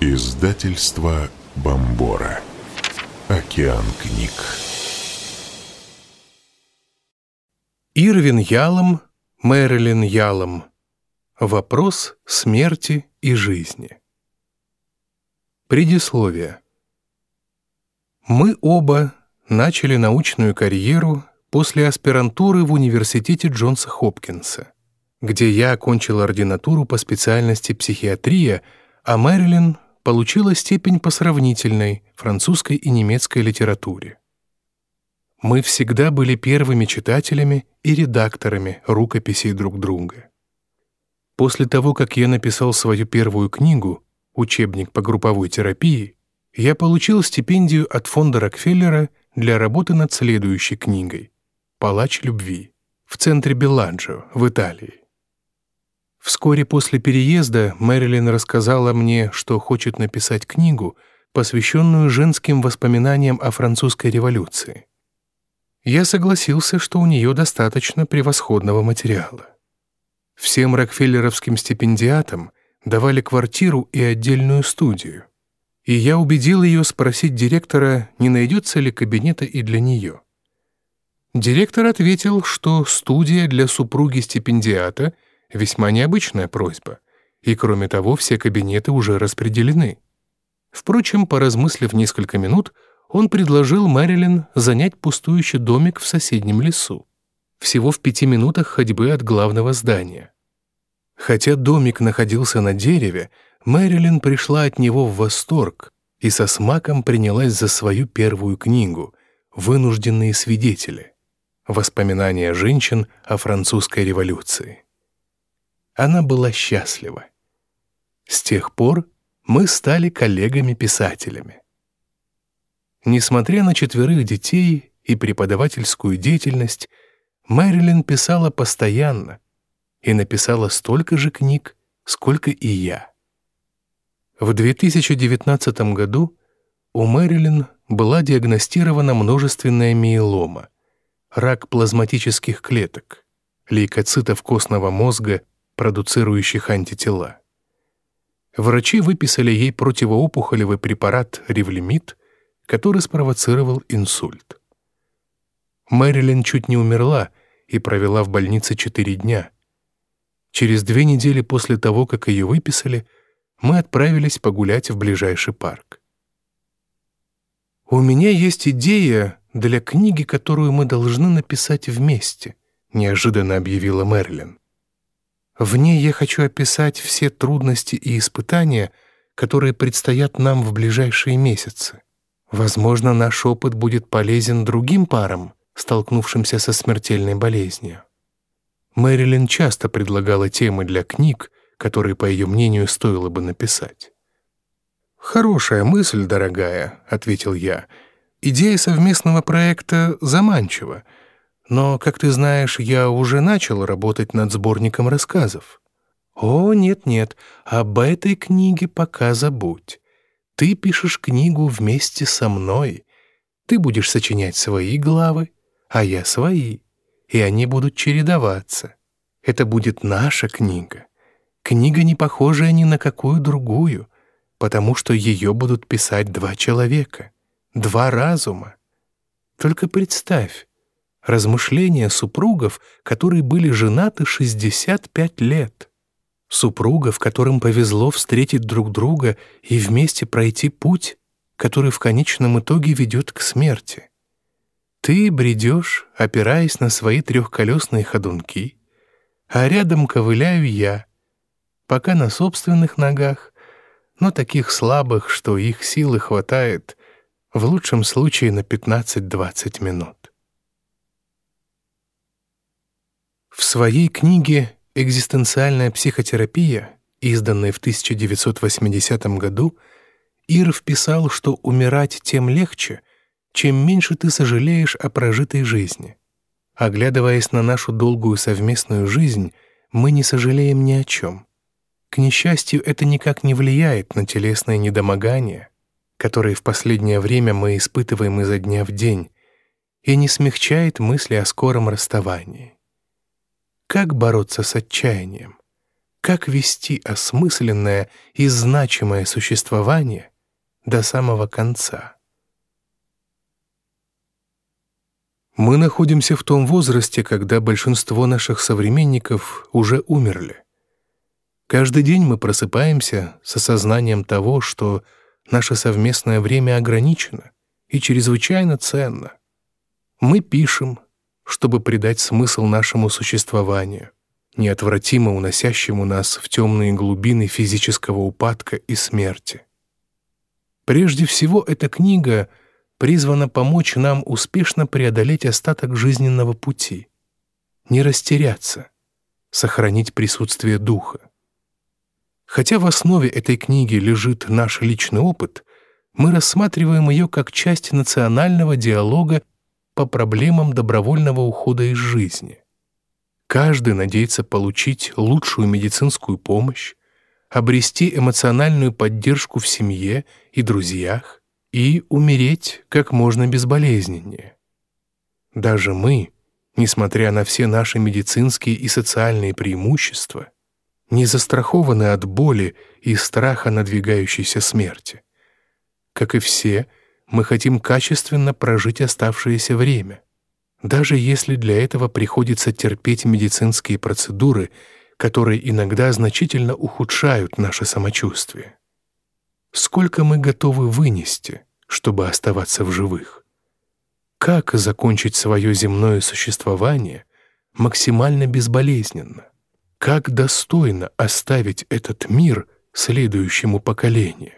Издательство Бомбора. Океан книг. Ирвин Ялом, Мэрилин Ялом. Вопрос смерти и жизни. Предисловие. Мы оба начали научную карьеру после аспирантуры в университете Джонса Хопкинса, где я окончил ординатуру по специальности психиатрия, а Мэрилин получила степень по сравнительной французской и немецкой литературе. Мы всегда были первыми читателями и редакторами рукописей друг друга. После того, как я написал свою первую книгу «Учебник по групповой терапии», я получил стипендию от фонда Рокфеллера для работы над следующей книгой «Палач любви» в центре Белладжо в Италии. Вскоре после переезда Мэрилин рассказала мне, что хочет написать книгу, посвященную женским воспоминаниям о французской революции. Я согласился, что у нее достаточно превосходного материала. Всем рокфеллеровским стипендиатам давали квартиру и отдельную студию, и я убедил ее спросить директора, не найдется ли кабинета и для нее. Директор ответил, что студия для супруги стипендиата — Весьма необычная просьба. И кроме того, все кабинеты уже распределены. Впрочем, поразмыслив несколько минут, он предложил Мэрилин занять пустующий домик в соседнем лесу, всего в пяти минутах ходьбы от главного здания. Хотя домик находился на дереве, Мэрилин пришла от него в восторг и со смаком принялась за свою первую книгу «Вынужденные свидетели. Воспоминания женщин о французской революции» она была счастлива. С тех пор мы стали коллегами-писателями. Несмотря на четверых детей и преподавательскую деятельность, Мэрилин писала постоянно и написала столько же книг, сколько и я. В 2019 году у Мэрилин была диагностирована множественная миелома, рак плазматических клеток, лейкоцитов костного мозга продуцирующих антитела. Врачи выписали ей противоопухолевый препарат ревлемид, который спровоцировал инсульт. Мэрилин чуть не умерла и провела в больнице четыре дня. Через две недели после того, как ее выписали, мы отправились погулять в ближайший парк. «У меня есть идея для книги, которую мы должны написать вместе», неожиданно объявила Мэрилин. В ней я хочу описать все трудности и испытания, которые предстоят нам в ближайшие месяцы. Возможно, наш опыт будет полезен другим парам, столкнувшимся со смертельной болезнью. Мэрилин часто предлагала темы для книг, которые, по ее мнению, стоило бы написать. «Хорошая мысль, дорогая», — ответил я. «Идея совместного проекта заманчива, но, как ты знаешь, я уже начал работать над сборником рассказов. О, нет-нет, об этой книге пока забудь. Ты пишешь книгу вместе со мной. Ты будешь сочинять свои главы, а я свои, и они будут чередоваться. Это будет наша книга. Книга, не похожая ни на какую другую, потому что ее будут писать два человека, два разума. Только представь, размышления супругов, которые были женаты 65 лет. Супругов, которым повезло встретить друг друга и вместе пройти путь, который в конечном итоге ведет к смерти. Ты бредешь, опираясь на свои трехколесные ходунки, а рядом ковыляю я, пока на собственных ногах, но таких слабых, что их силы хватает в лучшем случае на 15-20 минут. В своей книге «Экзистенциальная психотерапия», изданной в 1980 году, Ир вписал, что умирать тем легче, чем меньше ты сожалеешь о прожитой жизни. Оглядываясь на нашу долгую совместную жизнь, мы не сожалеем ни о чем. К несчастью, это никак не влияет на телесное недомогание, которые в последнее время мы испытываем изо дня в день, и не смягчает мысли о скором расставании. Как бороться с отчаянием? как вести осмысленное и значимое существование до самого конца. Мы находимся в том возрасте, когда большинство наших современников уже умерли. Каждый день мы просыпаемся с осознанием того, что наше совместное время ограничено и чрезвычайно ценно. Мы пишем, чтобы придать смысл нашему существованию, неотвратимо уносящему нас в темные глубины физического упадка и смерти. Прежде всего, эта книга — призвана помочь нам успешно преодолеть остаток жизненного пути, не растеряться, сохранить присутствие духа. Хотя в основе этой книги лежит наш личный опыт, мы рассматриваем ее как часть национального диалога по проблемам добровольного ухода из жизни. Каждый надеется получить лучшую медицинскую помощь, обрести эмоциональную поддержку в семье и друзьях, и умереть как можно безболезненнее. Даже мы, несмотря на все наши медицинские и социальные преимущества, не застрахованы от боли и страха надвигающейся смерти. Как и все, мы хотим качественно прожить оставшееся время, даже если для этого приходится терпеть медицинские процедуры, которые иногда значительно ухудшают наше самочувствие сколько мы готовы вынести, чтобы оставаться в живых. Как закончить свое земное существование максимально безболезненно? Как достойно оставить этот мир следующему поколению?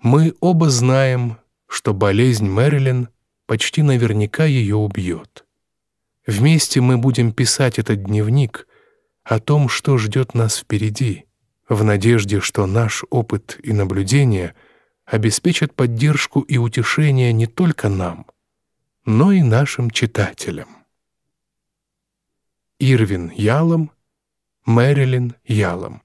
Мы оба знаем, что болезнь Мэрилин почти наверняка ее убьет. Вместе мы будем писать этот дневник о том, что ждет нас впереди — в надежде, что наш опыт и наблюдения обеспечат поддержку и утешение не только нам, но и нашим читателям. Ирвин Ялом, Мэрилин Ялом.